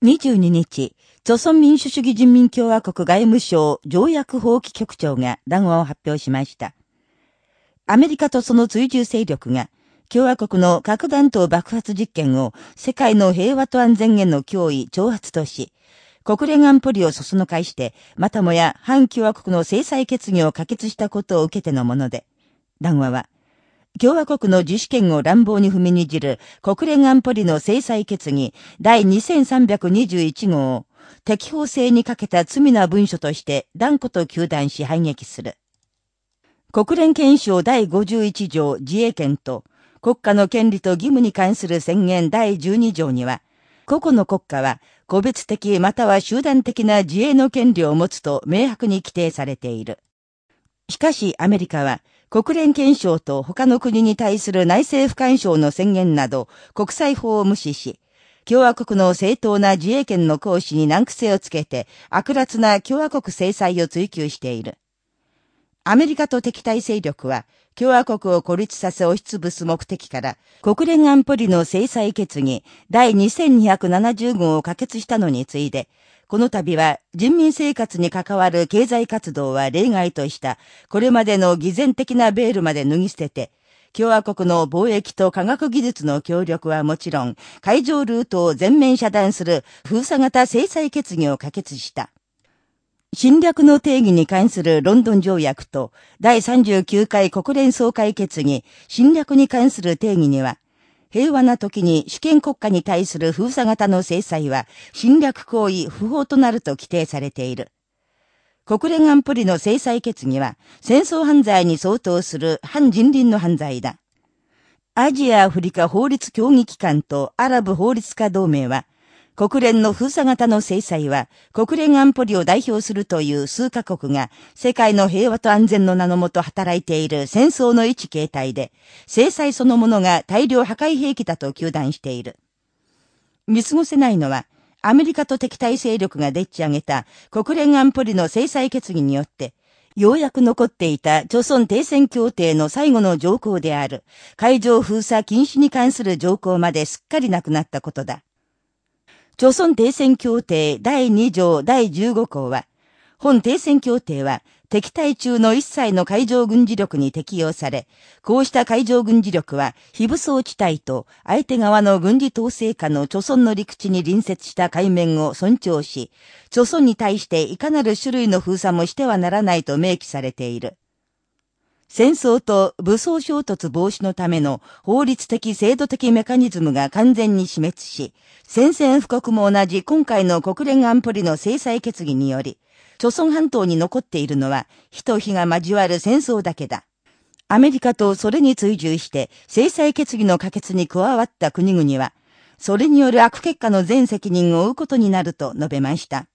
22日、朝鮮民主主義人民共和国外務省条約法規局長が談話を発表しました。アメリカとその追従勢力が、共和国の核弾頭爆発実験を世界の平和と安全への脅威、挑発とし、国連安保理をそそのかして、またもや反共和国の制裁決議を可決したことを受けてのもので、談話は、共和国の自主権を乱暴に踏みにじる国連安保理の制裁決議第2321号を適法性にかけた罪な文書として断固と求断し排撃する。国連憲章第51条自衛権と国家の権利と義務に関する宣言第12条には、個々の国家は個別的または集団的な自衛の権利を持つと明白に規定されている。しかしアメリカは国連憲章と他の国に対する内政不干渉の宣言など国際法を無視し、共和国の正当な自衛権の行使に難癖をつけて悪辣な共和国制裁を追求している。アメリカと敵対勢力は共和国を孤立させ押しつぶす目的から国連安保理の制裁決議第2270号を可決したのに次いでこの度は人民生活に関わる経済活動は例外とした、これまでの偽善的なベールまで脱ぎ捨てて、共和国の貿易と科学技術の協力はもちろん、海上ルートを全面遮断する封鎖型制裁決議を可決した。侵略の定義に関するロンドン条約と第39回国連総会決議、侵略に関する定義には、平和な時に主権国家に対する封鎖型の制裁は侵略行為不法となると規定されている。国連安保理の制裁決議は戦争犯罪に相当する反人倫の犯罪だ。アジア・アフリカ法律協議機関とアラブ法律家同盟は国連の封鎖型の制裁は、国連安保理を代表するという数カ国が、世界の平和と安全の名のもと働いている戦争の一形態で、制裁そのものが大量破壊兵器だと求断している。見過ごせないのは、アメリカと敵対勢力がでっち上げた国連安保理の制裁決議によって、ようやく残っていた朝鮮停戦協定の最後の条項である、海上封鎖禁止に関する条項まですっかりなくなったことだ。朝鮮停戦協定第2条第15項は、本停戦協定は敵対中の一切の海上軍事力に適用され、こうした海上軍事力は非武装地帯と相手側の軍事統制下の朝鮮の陸地に隣接した海面を尊重し、朝鮮に対していかなる種類の封鎖もしてはならないと明記されている。戦争と武装衝突防止のための法律的制度的メカニズムが完全に死滅し、宣戦布告も同じ今回の国連安保理の制裁決議により、朝鮮半島に残っているのは、火と火が交わる戦争だけだ。アメリカとそれに追従して制裁決議の可決に加わった国々は、それによる悪結果の全責任を負うことになると述べました。